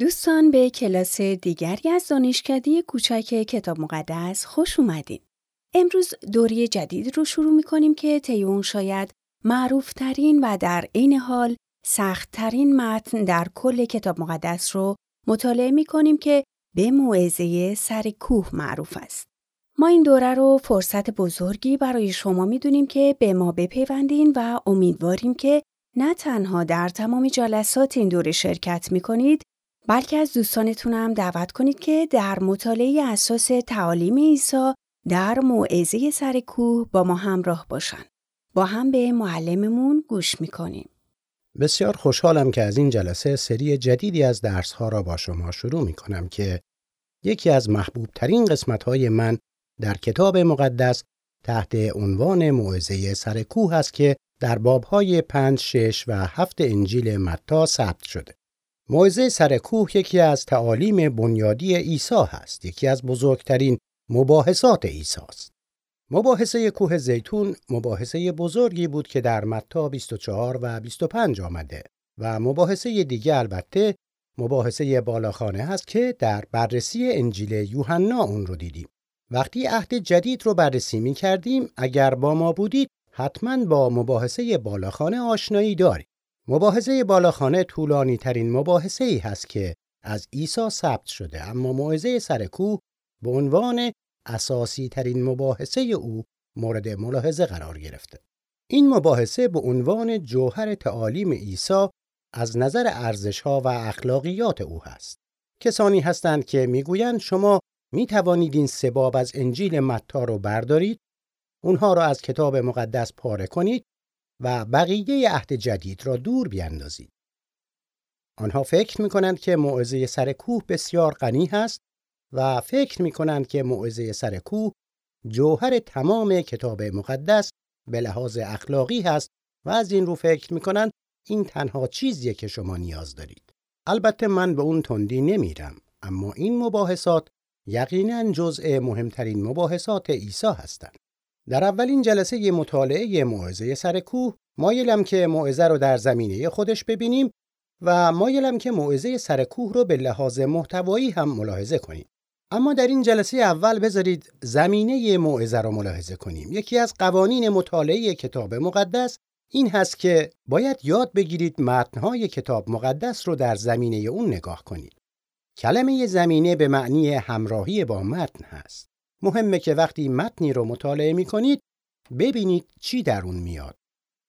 دوستان به کلاس دیگری از دانشکده کوچک کتاب مقدس خوش اومدین. امروز دوری جدید رو شروع می کنیم که طی اون شاید معروفترین و در عین حال سختترین متن در کل کتاب مقدس رو مطالعه می کنیم که به موعظه سر کوه معروف است. ما این دوره رو فرصت بزرگی برای شما می‌دونیم که به ما بپیوندین و امیدواریم که نه تنها در تمام جلسات این دوره شرکت می کنید بلکه از دوستانتون هم دعوت کنید که در مطالعه اساس تعالیم عیسی در موعظه سر کوه با ما همراه باشن. با هم به معلممون گوش می‌کنیم. بسیار خوشحالم که از این جلسه سری جدیدی از درسها را با شما شروع می کنم که یکی از محبوب ترین قسمت های من در کتاب مقدس تحت عنوان موعظه سر کوه است که در بابهای پنج، شش و هفت انجیل متا ثبت شده. موعظه سر کوه یکی از تعالیم بنیادی عیسی هست، یکی از بزرگترین مباحثات عیسی است. مباحثه کوه زیتون مباحثه بزرگی بود که در متا 24 و 25 آمده و مباحثه دیگه البته مباحثه بالاخانه هست که در بررسی انجیل یوحنا اون رو دیدیم. وقتی عهد جدید رو بررسی می کردیم اگر با ما بودید حتما با مباحثه بالاخانه آشنایی دارید. مباحثه بالاخانه طولانی ترین مباحثه ای هست که از عیسی ثبت شده اما موعظه سر کوه به عنوان اساسی ترین مباحثه او مورد ملاحظه قرار گرفته. این مباحثه به عنوان جوهر تعالیم عیسی از نظر ارزش ها و اخلاقیات او هست. کسانی هستند که می‌گویند شما می توانید این سباب از انجیل متا رو بردارید، اونها را از کتاب مقدس پاره کنید و بقیه عهد جدید را دور بیاندازید. آنها فکر می کنند که موعظه سر کوه بسیار غنی هست و فکر می کنند که موعظه سر کوه جوهر تمام کتاب مقدس به لحاظ اخلاقی هست و از این رو فکر می کنند این تنها چیزیه که شما نیاز دارید. البته من به اون تندی نمیرم اما این مباحثات یقینا جزء مهمترین مباحثات عیسی هستند. در اولین جلسه مطالعه موعظه سر کوه مایلم که موعظه رو در زمینه خودش ببینیم و مایلم که موعظه سر کوه رو به لحاظ محتوایی هم ملاحظه کنیم. اما در این جلسه اول بذارید زمینه موعظه رو ملاحظه کنیم. یکی از قوانین مطالعه کتاب مقدس این هست که باید یاد بگیرید متنهای کتاب مقدس رو در زمینه اون نگاه کنید. کلمه زمینه به معنی همراهی با متن هست. مهمه که وقتی متنی رو مطالعه می کنید ببینید چی در اون میاد.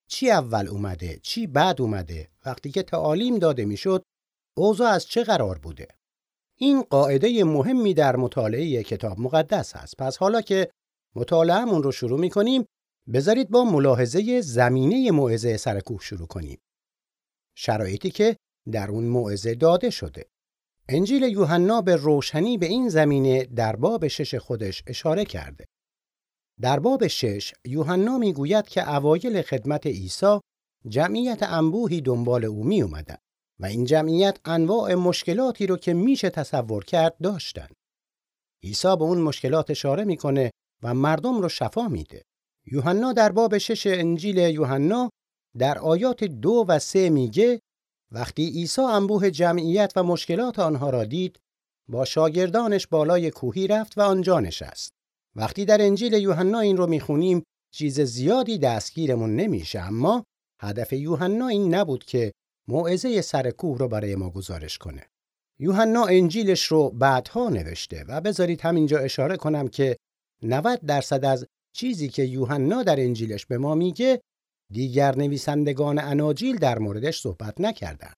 چی اول اومده، چی بعد اومده. وقتی که تعالیم داده می‌شد، اوضاع از چه قرار بوده. این قاعده مهمی در مطالعه کتاب مقدس هست. پس حالا که مطالعهمون رو شروع می کنیم، بذارید با ملاحظه زمینه موعظه سرکوه شروع کنیم. شرایطی که در اون موعظه داده شده. انجیل یوحنا به روشنی به این زمینه در باب شش خودش اشاره کرده. در باب شش یوحنا می‌گوید که اوایل خدمت عیسی جمعیت انبوهی دنبال او می اومدن و این جمعیت انواع مشکلاتی رو که میشه تصور کرد داشتن. عیسی به اون مشکلات اشاره می‌کنه و مردم رو شفا میده. یوحنا در باب شش انجیل یوحنا در آیات دو و سه میگه وقتی عیسی انبوه جمعیت و مشکلات آنها را دید با شاگردانش بالای کوهی رفت و آنجا نشست. وقتی در انجیل یوحنا این رو می‌خونیم چیز زیادی دستگیرمون نمیشه اما هدف یوحنا این نبود که موعظه سر کوه رو برای ما گزارش کنه. یوحنا انجیلش رو بعدها نوشته و بذارید همینجا اشاره کنم که 90 درصد از چیزی که یوحنا در انجیلش به ما میگه دیگر نویسندگان اناجیل در موردش صحبت نکردند.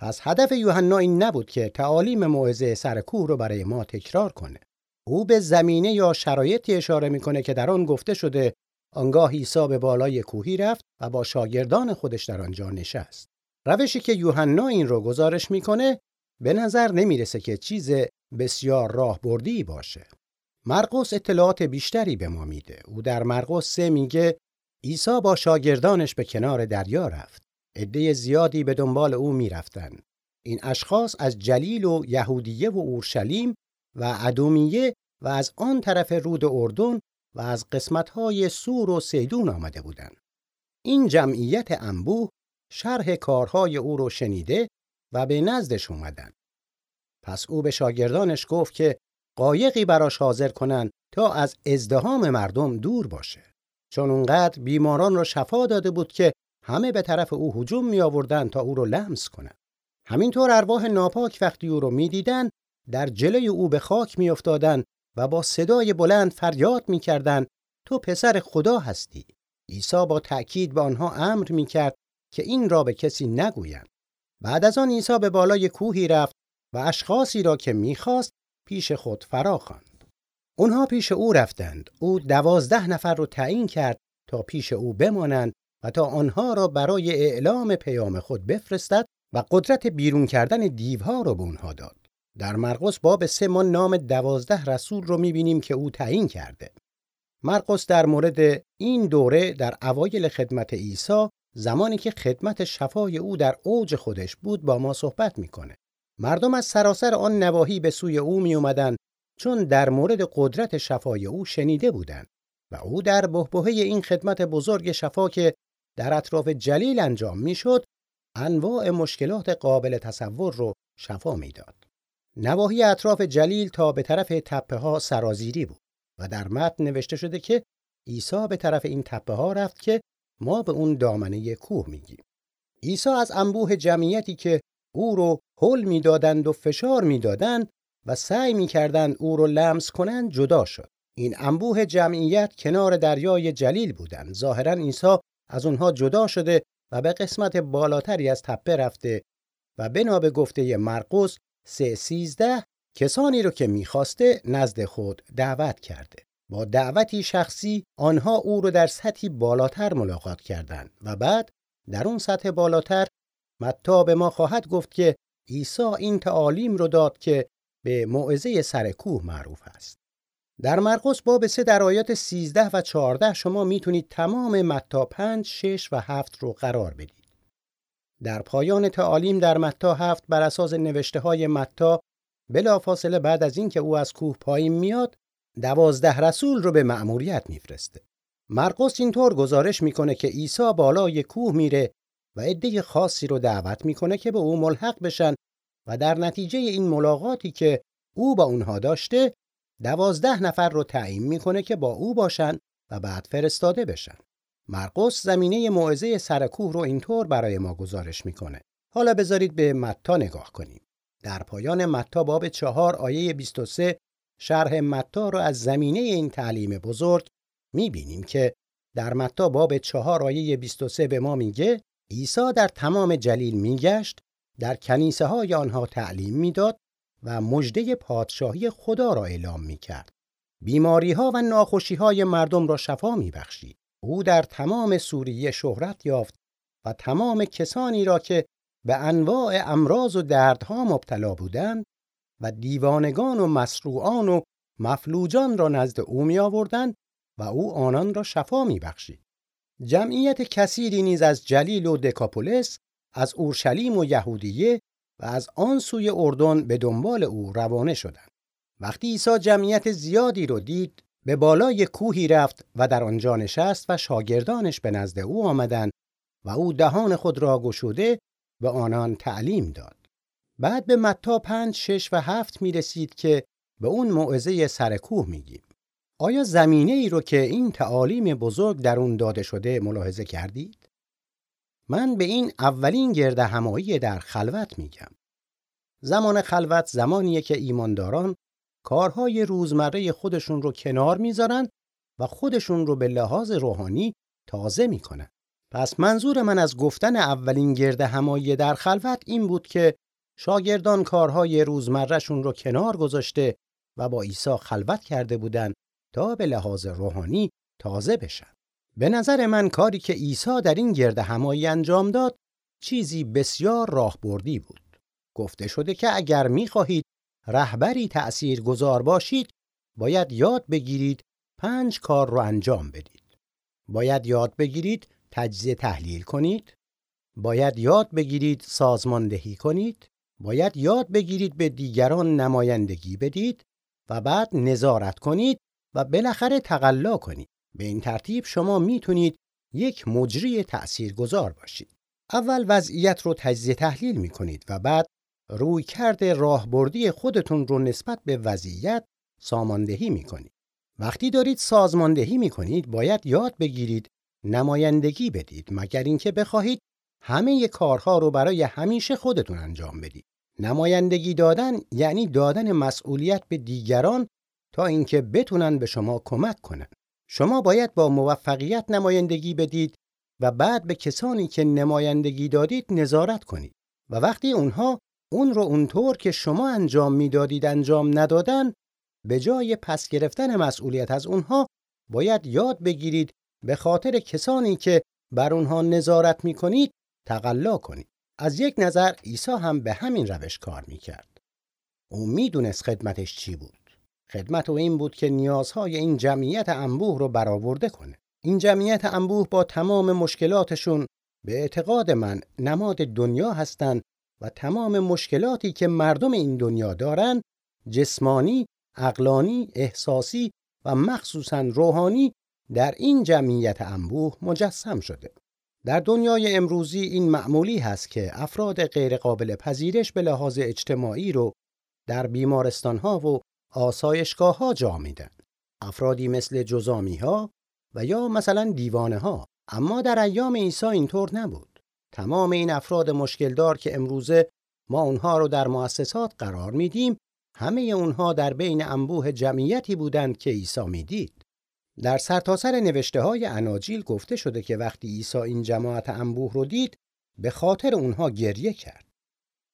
پس هدف یوحنا این نبود که تعالیم موعظه سر کوه رو برای ما تکرار کنه. او به زمینه یا شرایطی اشاره می‌کنه که در آن گفته شده آنگاه عیسی به بالای کوهی رفت و با شاگردان خودش در آنجا نشست. روشی که یوحنا این رو گزارش می‌کنه به نظر نمی‌رسه که چیز بسیار راهبردی باشه. مرقس اطلاعات بیشتری به ما میده. او در مرقس 3 میگه عیسی با شاگردانش به کنار دریا رفت. عده زیادی به دنبال او می‌رفتند. این اشخاص از جلیل و یهودیه و اورشلیم و ادومیه و از آن طرف رود اردن و از قسمتهای سور و سیدون آمده بودند. این جمعیت انبوه شرح کارهای او رو شنیده و به نزدش اومدن. پس او به شاگردانش گفت که قایقی براش حاضر کنند تا از ازدهام مردم دور باشه. چون اونقدر بیماران را شفا داده بود که همه به طرف او هجوم می آوردن تا او رو لمس کنند. همینطور ارواح ناپاک وقتی او رو می‌دیدند در جلوی او به خاک میافتادند و با صدای بلند فریاد می‌کردند تو پسر خدا هستی. عیسی با تأکید به آنها امر می‌کرد که این را به کسی نگویند. بعد از آن عیسی به بالای کوهی رفت و اشخاصی را که می‌خواست پیش خود فرا خواند اونها پیش او رفتند او دوازده نفر رو تعیین کرد تا پیش او بمانند و تا آنها را برای اعلام پیام خود بفرستد و قدرت بیرون کردن دیوها رو به اونها داد. در مرقس باب سه ما نام دوازده رسول رو می‌بینیم که او تعیین کرده. مرقس در مورد این دوره در اوایل خدمت عیسی زمانی که خدمت شفای او در اوج خودش بود با ما صحبت می‌کنه. مردم از سراسر آن نواحی به سوی او می اومدن چون در مورد قدرت شفای او شنیده بودند و او در بهبهه این خدمت بزرگ شفا که در اطراف جلیل انجام می‌شد انواع مشکلات قابل تصور رو شفا می‌داد. نواحی اطراف جلیل تا به طرف تپه ها سرازیری بود و در متن نوشته شده که عیسی به طرف این تپه ها رفت که ما به اون دامنه کوه میگیم. عیسی از انبوه جمعیتی که او رو حل می‌دادند و فشار می‌دادند و سعی می‌کردند او رو لمس کنند جدا شد. این انبوه جمعیت کنار دریای جلیل بودند. ظاهرا عیسی از اونها جدا شده و به قسمت بالاتری از تپه رفته و بنا به گفته مرقس سه سیزده کسانی رو که می‌خواسته نزد خود دعوت کرده. با دعوتی شخصی آنها او رو در سطحی بالاتر ملاقات کردند و بعد در اون سطح بالاتر متا به ما خواهد گفت که عیسی این تعالیم رو داد که به موعظه سر کوه معروف است. در مرقس باب سه در آیات 13 و 14 شما می‌تونید تمام متا 5, 6 و 7 رو قرار بدید. در پایان تعالیم در متا 7 بر اساس نوشته های متا بلافاصله بعد از اینکه او از کوه پایین میاد دوازده رسول رو به مأموریت میفرسته. مرقس اینطور گزارش می‌کنه که عیسی بالای کوه میره و عده خاصی رو دعوت می‌کنه که به او ملحق بشن و در نتیجه این ملاقاتی که او با اونها داشته دوازده نفر رو تعیین می‌کنه که با او باشن و بعد فرستاده بشن. مرقس زمینه موعظه سرکوه رو اینطور برای ما گزارش می‌کنه. حالا بذارید به متا نگاه کنیم. در پایان متا باب چهار آیه 23 شرح متا رو از زمینه این تعلیم بزرگ می‌بینیم که در متا باب چهار آیه 23 به ما میگه عیسی در تمام جلیل میگشت در کنیسه های آنها تعلیم می‌داد و مژده پادشاهی خدا را اعلام می کرد. بیماری ها و ناخوشی های مردم را شفا می بخشید. او در تمام سوریه شهرت یافت و تمام کسانی را که به انواع امراض و دردها مبتلا بودند و دیوانگان و مسروعان و مفلوجان را نزد او می آوردند و او آنان را شفا می بخشید. جمعیت کثیری نیز از جلیل و دکاپولس از اورشلیم و یهودیه و از آن سوی اردن به دنبال او روانه شدند. وقتی عیسی جمعیت زیادی رو دید به بالای کوهی رفت و در آنجا نشست و شاگردانش به نزد او آمدند و او دهان خود را گشوده به آنان تعلیم داد. بعد به متا پنج، شش و هفت می رسید که به اون موعظه سر کوه میگیم. آیا زمینه ای رو که این تعالیم بزرگ در اون داده شده ملاحظه کردید؟ من به این اولین گرد همایی در خلوت میگم. زمان خلوت زمانیه که ایمانداران کارهای روزمره خودشون رو کنار می‌ذارن و خودشون رو به لحاظ روحانی تازه می‌کنن. پس منظور من از گفتن اولین گرد همایی در خلوت این بود که شاگردان کارهای روزمرهشون رو کنار گذاشته و با عیسی خلوت کرده بودن تا به لحاظ روحانی تازه بشن. به نظر من کاری که عیسی در این گرد همایی انجام داد چیزی بسیار راهبردی بود. گفته شده که اگر می‌خواهید رهبری تأثیر گذار باشید باید یاد بگیرید پنج کار رو انجام بدید. باید یاد بگیرید تجزیه تحلیل کنید. باید یاد بگیرید سازماندهی کنید. باید یاد بگیرید به دیگران نمایندگی بدید و بعد نظارت کنید و بالاخره تقلا کنید. به این ترتیب شما می‌تونید یک مجری تأثیر گذار باشید. اول وضعیت رو تجزیه تحلیل می کنید و بعد روی کرده راهبردی خودتون رو نسبت به وضعیت ساماندهی می‌کنید. وقتی دارید سازماندهی می‌کنید باید یاد بگیرید نمایندگی بدید مگر اینکه بخواهید همه کارها رو برای همیشه خودتون انجام بدید. نمایندگی دادن یعنی دادن مسئولیت به دیگران تا اینکه بتونن به شما کمک کنن. شما باید با موفقیت نمایندگی بدید و بعد به کسانی که نمایندگی دادید نظارت کنید. و وقتی اونها اون رو اونطور که شما انجام می‌دادید انجام ندادن به جای پس گرفتن مسئولیت از اونها باید یاد بگیرید به خاطر کسانی که بر اونها نظارت می‌کنید تقلا کنید. از یک نظر عیسی هم به همین روش کار می‌کرد. او می‌دونست خدمتش چی بود. خدمت او این بود که نیازهای این جمعیت انبوه رو برآورده کنه این جمعیت انبوه با تمام مشکلاتشون به اعتقاد من نماد دنیا هستند و تمام مشکلاتی که مردم این دنیا دارن جسمانی، اقلانی، احساسی و مخصوصا روحانی در این جمعیت انبوه مجسم شده. در دنیای امروزی این معمولی هست که افراد غیرقابل پذیرش به لحاظ اجتماعی رو در بیمارستان ها و آسایشگاه ها جا میدن. افرادی مثل جزامی ها و یا مثلا دیوانه ها اما در ایام عیسی اینطور نبود. تمام این افراد مشکلدار که امروزه ما اونها رو در مؤسسات قرار میدیم همه اونها در بین انبوه جمعیتی بودند که عیسی می‌دید. در سرتاسر نوشته های اناجیل گفته شده که وقتی عیسی این جماعت انبوه رو دید به خاطر اونها گریه کرد.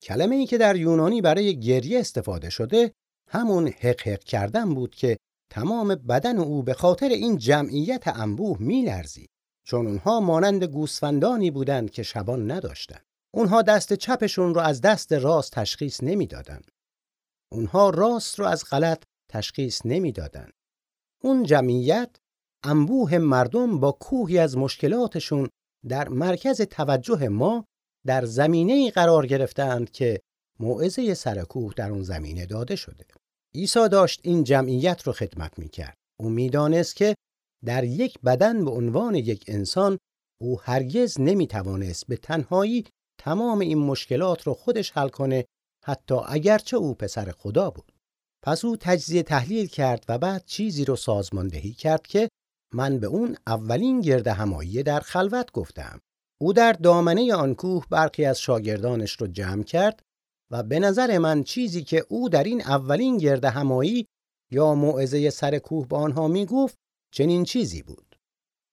کلمه ای که در یونانی برای گریه استفاده شده همون حق حق کردن بود که تمام بدن او به خاطر این جمعیت انبوه میلرزید چون اونها مانند گوسفندانی بودند که شبان نداشتند. اونها دست چپشون رو از دست راست تشخیص نمی‌دادند. اونها راست رو از غلط تشخیص نمی‌دادند. اون جمعیت انبوه مردم با کوهی از مشکلاتشون در مرکز توجه ما در زمینه قرار گرفتند که موعظه سرکوه در اون زمینه داده شده. عیسی داشت این جمعیت رو خدمت می‌کرد. او می‌دانست که در یک بدن به عنوان یک انسان او هرگز نمی‌توانست به تنهایی تمام این مشکلات رو خودش حل کنه حتی اگرچه او پسر خدا بود. پس او تجزیه تحلیل کرد و بعد چیزی رو سازماندهی کرد که من به اون اولین گرد همایی در خلوت گفتم. او در دامنه آن کوه برخی از شاگردانش رو جمع کرد و به نظر من چیزی که او در این اولین گرد همایی یا موعظه سر کوه به آنها می گفت چنین چیزی بود.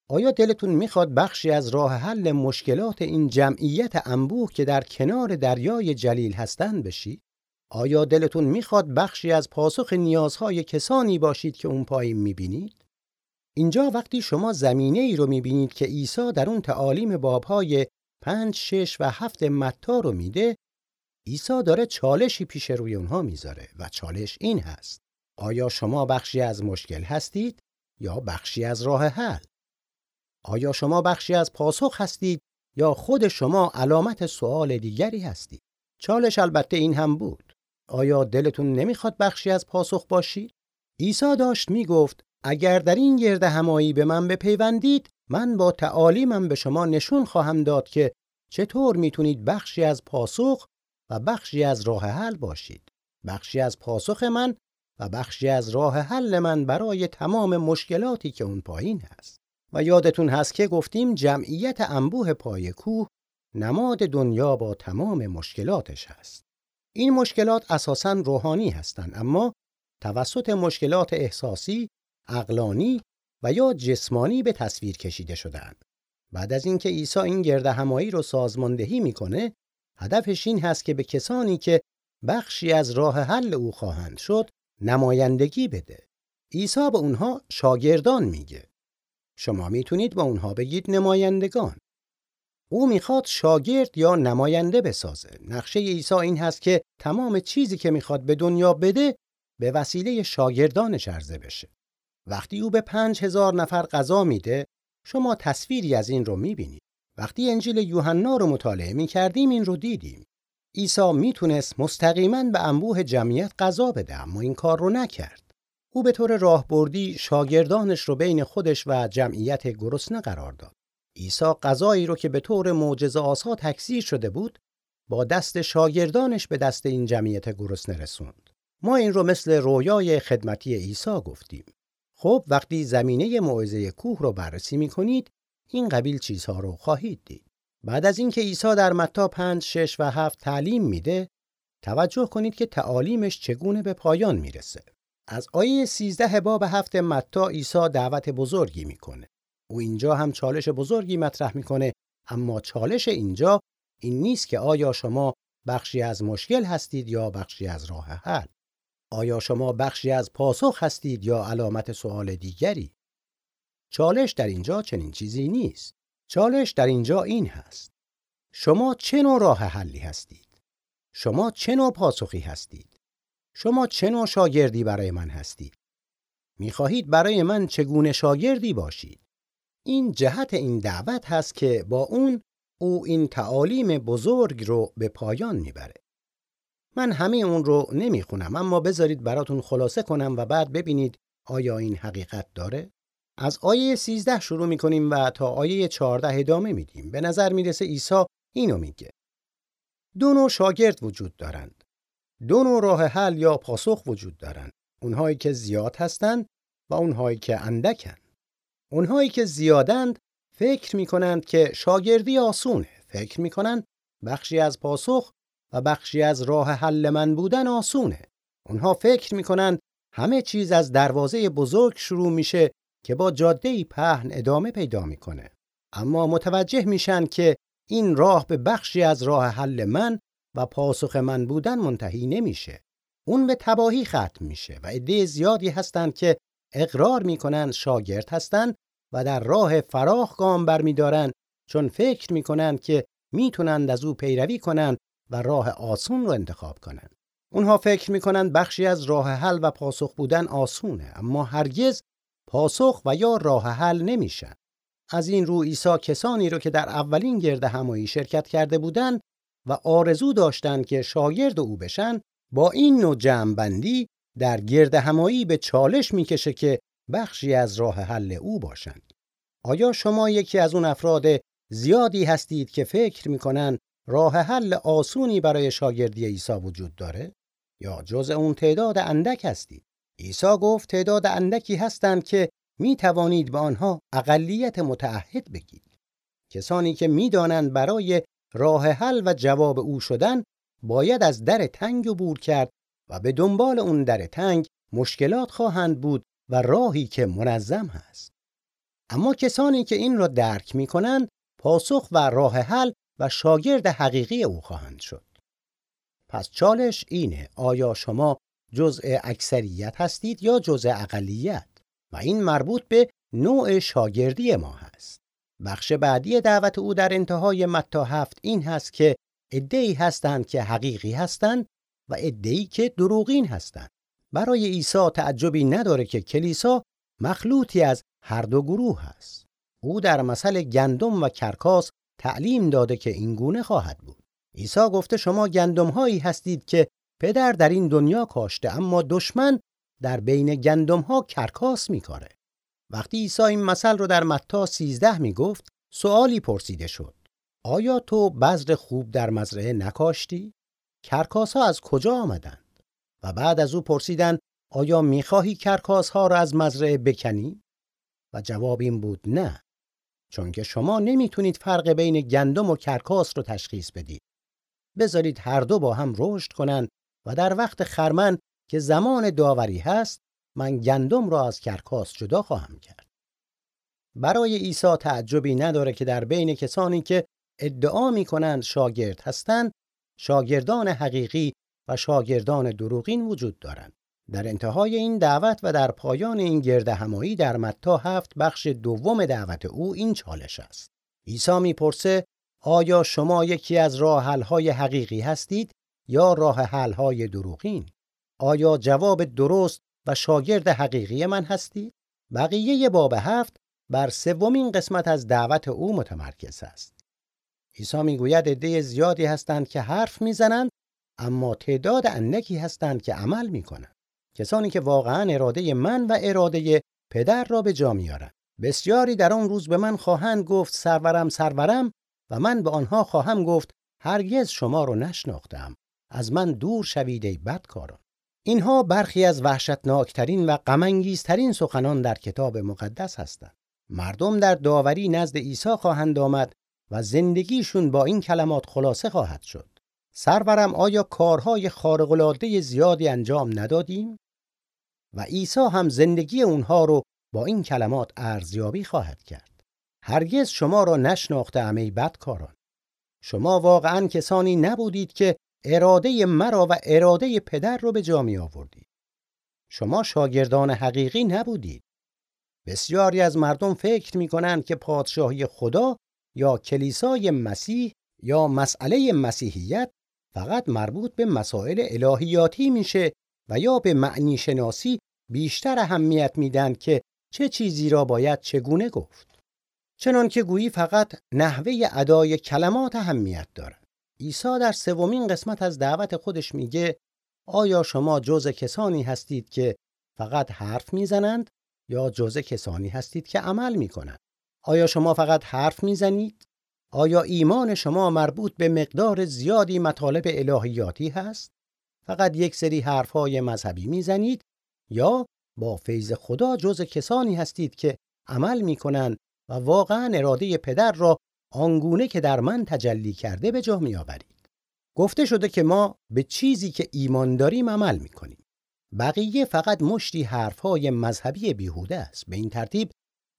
آیا دلتون می‌خواد بخشی از راه حل مشکلات این جمعیت انبوه که در کنار دریای جلیل هستند بشید؟ آیا دلتون می‌خواد بخشی از پاسخ نیازهای کسانی باشید که اون پایین می‌بینید؟ اینجا وقتی شما زمینه ای رو می‌بینید که عیسی در اون تعالیم بابهای پنج، شش و هفت متا رو میده عیسی داره چالشی پیش روی اونها می‌ذاره و چالش این هست. آیا شما بخشی از مشکل هستید یا بخشی از راه حل؟ آیا شما بخشی از پاسخ هستید یا خود شما علامت سوال دیگری هستید؟ چالش البته این هم بود. آیا دلتون نمی‌خواد بخشی از پاسخ باشید عیسی داشت می‌گفت اگر در این گرد همایی به من بپیوندید من با تعالیمم به شما نشون خواهم داد که چطور می‌تونید بخشی از پاسخ و بخشی از راه حل باشید. بخشی از پاسخ من و بخشی از راه حل من برای تمام مشکلاتی که اون پایین هست. و یادتون هست که گفتیم جمعیت انبوه پای کوه نماد دنیا با تمام مشکلاتش هست. این مشکلات اساساً روحانی هستند اما توسط مشکلات احساسی، اقلانی و یا جسمانی به تصویر کشیده شدند. بعد از اینکه عیسی این گرد همایی رو سازماندهی می‌کنه هدفش این هست که به کسانی که بخشی از راه حل او خواهند شد نمایندگی بده. عیسی به اونها شاگردان میگه. شما می‌تونید با اونها بگید نمایندگان. او می‌خواد شاگرد یا نماینده بسازه. نقشه عیسی این هست که تمام چیزی که می‌خواد به دنیا بده به وسیله شاگردانش عرضه بشه. وقتی او به پنج هزار نفر غذا میده شما تصویری از این رو می‌بینید. وقتی انجیل یوحنا رو مطالعه می کردیم این رو دیدیم. عیسی می‌تونست مستقیما به انبوه جمعیت غذا بده اما این کار رو نکرد. او به طور راهبردی شاگردانش رو بین خودش و جمعیت گرسنه قرار داد. عیسی غذایی رو که به طور معجزه آسا تکثیر شده بود با دست شاگردانش به دست این جمعیت گرسنه رسوند. ما این رو مثل رویای خدمتی عیسی گفتیم. خب وقتی زمینه موعظه کوه رو بررسی می کنید این قبیل چیزها رو خواهید دید. بعد از اینکه عیسی در متا 5 6 و 7 تعلیم میده توجه کنید که تعالیمش چگونه به پایان می‌رسه. از آیه 13 باب هفت متا عیسی دعوت بزرگی می‌کنه. او اینجا هم چالش بزرگی مطرح می‌کنه اما چالش اینجا این نیست که آیا شما بخشی از مشکل هستید یا بخشی از راه حل. آیا شما بخشی از پاسخ هستید یا علامت سوال دیگری؟ چالش در اینجا چنین چیزی نیست. چالش در اینجا این هست. شما چه نوع راه حلی هستید؟ شما چه نوع پاسخی هستید؟ شما چه نوع شاگردی برای من هستید؟ می‌خواهید برای من چگونه شاگردی باشید؟ این جهت این دعوت هست که با اون او این تعالیم بزرگ رو به پایان می‌بره. من همه اون رو نمی‌خونم اما بذارید براتون خلاصه کنم و بعد ببینید آیا این حقیقت داره؟ از آیه 13 شروع می‌کنیم و تا آیه 14 ادامه میدیم. به نظر می‌رسه عیسی اینو میگه. دو نوع شاگرد وجود دارند. دو نوع راه حل یا پاسخ وجود دارند. اونهایی که زیاد هستند و اونهایی که اندکن. اونهایی که زیادند فکر می‌کنند که شاگردی آسونه. فکر می‌کنند بخشی از پاسخ و بخشی از راه حل من بودن آسونه. اونها فکر می‌کنند همه چیز از دروازه بزرگ شروع میشه که با جاده پهن ادامه پیدا می‌کنه. اما متوجه میشن که این راه به بخشی از راه حل من و پاسخ من بودن منتهی نمیشه. اون به تباهی ختم میشه و عده زیادی هستند که اقرار می‌کنن شاگرد هستند و در راه فراخ گام برمیدارن چون فکر می‌کنن که می‌تونند از او پیروی کنند و راه آسون رو انتخاب کنند. اونها فکر می‌کنند بخشی از راه حل و پاسخ بودن آسونه اما هرگز پاسخ و یا راه حل نمیشن. از این رو عیسی کسانی رو که در اولین گرد همایی شرکت کرده بودند و آرزو داشتند که شاگرد او بشن با این نوع جمعبندی در گرد همایی به چالش می‌کشه که بخشی از راه حل او باشند. آیا شما یکی از اون افراد زیادی هستید که فکر می‌کنن راه حل آسونی برای شاگردی عیسی وجود داره؟ یا جز اون تعداد اندک هستید؟ عیسی گفت تعداد اندکی هستند که می توانید به آنها اقلیت متعهد بگید. کسانی که می‌دانند برای راه حل و جواب او شدن باید از در تنگ عبور کرد و به دنبال اون در تنگ مشکلات خواهند بود و راهی که منظم هست. اما کسانی که این را درک می کنند پاسخ و راه حل و شاگرد حقیقی او خواهند شد. پس چالش اینه آیا شما جزء اکثریت هستید یا جزء اقلیت و این مربوط به نوع شاگردی ما هست. بخش بعدی دعوت او در انتهای متا هفت این هست که ادعی هستند که حقیقی هستند و ادعی که دروغین هستند. برای عیسی تعجبی نداره که کلیسا مخلوطی از هر دو گروه است. او در مثل گندم و کرکاس تعلیم داده که این گونه خواهد بود. عیسی گفته شما گندم هایی هستید که پدر در این دنیا کاشته اما دشمن در بین گندم ها کرکاس میکاره. وقتی عیسی این مثل رو در متا 13 می‌گفت سوالی پرسیده شد. آیا تو بذر خوب در مزرعه نکاشتی؟ کرکاس ها از کجا آمدند؟ و بعد از او پرسیدن آیا می‌خواهی کرکاس ها را از مزرعه بکنی؟ و جواب این بود نه. چون که شما نمی‌تونید فرق بین گندم و کرکاس رو تشخیص بدید. بذارید هر دو با هم رشد کنند و در وقت خرمن که زمان داوری هست من گندم را از کرکاس جدا خواهم کرد. برای عیسی تعجبی نداره که در بین کسانی که ادعا می کنند شاگرد هستند شاگردان حقیقی و شاگردان دروغین وجود دارند. در انتهای این دعوت و در پایان این گرد همایی در متا هفت بخش دوم دعوت او این چالش است. عیسی می‌پرسه آیا شما یکی از راه حقیقی هستید یا راه های دروغین؟ آیا جواب درست و شاگرد حقیقی من هستید؟ بقیه باب هفت بر سومین قسمت از دعوت او متمرکز است. عیسی می‌گوید عده زیادی هستند که حرف می‌زنند اما تعداد اندکی هستند که عمل می‌کنند. کسانی که واقعا اراده من و اراده پدر را به جا میارند. بسیاری در آن روز به من خواهند گفت سرورم سرورم و من به آنها خواهم گفت هرگز شما رو نشناختم از من دور شوید ای بدکاران. اینها برخی از وحشتناکترین و غمانگیزترین سخنان در کتاب مقدس هستند. مردم در داوری نزد عیسی خواهند آمد و زندگیشون با این کلمات خلاصه خواهد شد. سرورم آیا کارهای خارق‌العاده زیادی انجام ندادیم؟ و عیسی هم زندگی اونها رو با این کلمات ارزیابی خواهد کرد. هرگز شما را نشناخته ای بدکاران. شما واقعا کسانی نبودید که اراده مرا و اراده پدر رو به جا می آوردید شما شاگردان حقیقی نبودید. بسیاری از مردم فکر می کنند که پادشاهی خدا یا کلیسای مسیح یا مسئله مسیحیت فقط مربوط به مسائل الهیاتی میشه و یا به معنی شناسی بیشتر اهمیت میدن که چه چیزی را باید چگونه گفت. چنان که گویی فقط نحوه ادای کلمات اهمیت دارد. عیسی در سومین قسمت از دعوت خودش میگه آیا شما جز کسانی هستید که فقط حرف می‌زنند یا جز کسانی هستید که عمل می‌کنند؟ آیا شما فقط حرف می‌زنید؟ آیا ایمان شما مربوط به مقدار زیادی مطالب الهیاتی هست؟ فقط یک سری حرفهای مذهبی می‌زنید یا با فیض خدا جز کسانی هستید که عمل می‌کنند و واقعا اراده پدر را آنگونه که در من تجلی کرده به جا میآورید. گفته شده که ما به چیزی که ایمان داریم عمل می‌کنیم. بقیه فقط مشتی حرفهای مذهبی بیهوده است. به این ترتیب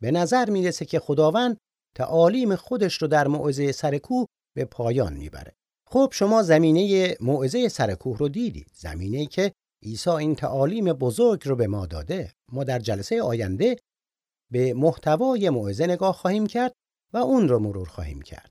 به نظر می‌رسه که خداوند تعالیم خودش رو در موعظه سرکوه به پایان می‌بره. خب شما زمینه موعظه سرکوه رو دیدید. زمینه‌ای که عیسی این تعالیم بزرگ رو به ما داده. ما در جلسه آینده به محتوای موعظه نگاه خواهیم کرد. و اون رو مرور خواهیم کرد.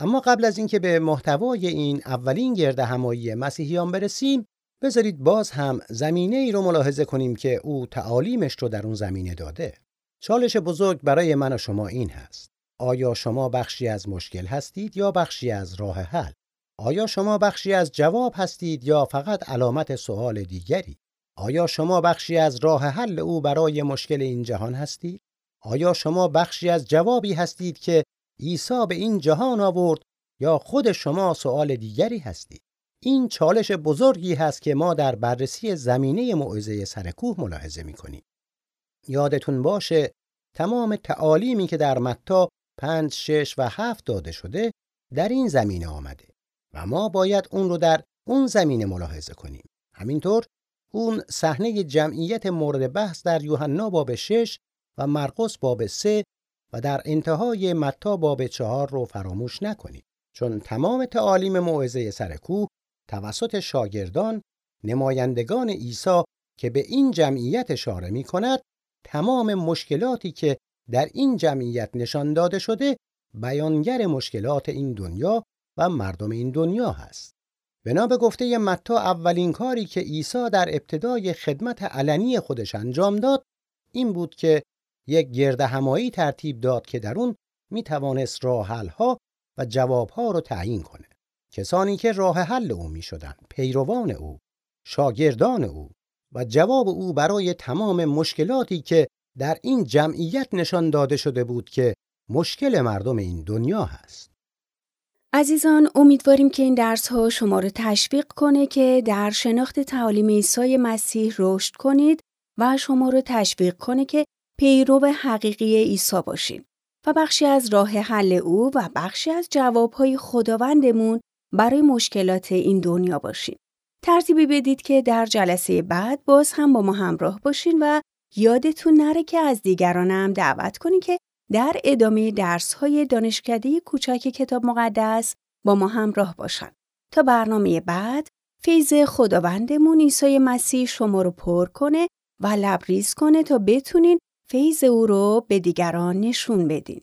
اما قبل از اینکه به محتوای این اولین گرد همایی مسیحیان برسیم بذارید باز هم زمینه ای رو ملاحظه کنیم که او تعالیمش رو در اون زمینه داده. چالش بزرگ برای من و شما این هست. آیا شما بخشی از مشکل هستید یا بخشی از راه حل؟ آیا شما بخشی از جواب هستید یا فقط علامت سوال دیگری؟ آیا شما بخشی از راه حل او برای مشکل این جهان هستید؟ آیا شما بخشی از جوابی هستید که عیسی به این جهان آورد یا خود شما سوال دیگری هستید این چالش بزرگی هست که ما در بررسی زمینه موعظه سرکوه ملاحظه می‌کنیم یادتون باشه تمام تعالیمی که در متا پنج، شش و هفت داده شده در این زمینه آمده و ما باید اون رو در اون زمینه ملاحظه کنیم. همینطور اون صحنه جمعیت مورد بحث در یوحنا باب 6 و مرقس باب 3 و در انتهای متا باب 4 رو فراموش نکنید چون تمام تعالیم موعظه سر کوه توسط شاگردان نمایندگان عیسی که به این جمعیت اشاره می کند تمام مشکلاتی که در این جمعیت نشان داده شده بیانگر مشکلات این دنیا و مردم این دنیا هست. بنا به گفته متا اولین کاری که عیسی در ابتدای خدمت علنی خودش انجام داد این بود که یک گرد همایی ترتیب داد که در اون می توانست راه ها و جوابها رو تعیین کنه. کسانی که راه حل او می شدن، پیروان او، شاگردان او و جواب او برای تمام مشکلاتی که در این جمعیت نشان داده شده بود که مشکل مردم این دنیا هست. عزیزان امیدواریم که این درس ها شما رو تشویق کنه که در شناخت تعالیم عیسی مسیح رشد کنید و شما رو تشویق کنه که پیرو حقیقی عیسی باشید و بخشی از راه حل او و بخشی از جوابهای خداوندمون برای مشکلات این دنیا باشید. ترتیبی بدید که در جلسه بعد باز هم با ما همراه باشین و یادتون نره که از دیگرانم دعوت کنین که در ادامه درس های دانشکده کوچک کتاب مقدس با ما همراه باشن. تا برنامه بعد فیض خداوندمون عیسی مسیح شما رو پر کنه و لبریز کنه تا بتونین فیض او رو به دیگران نشون بدین.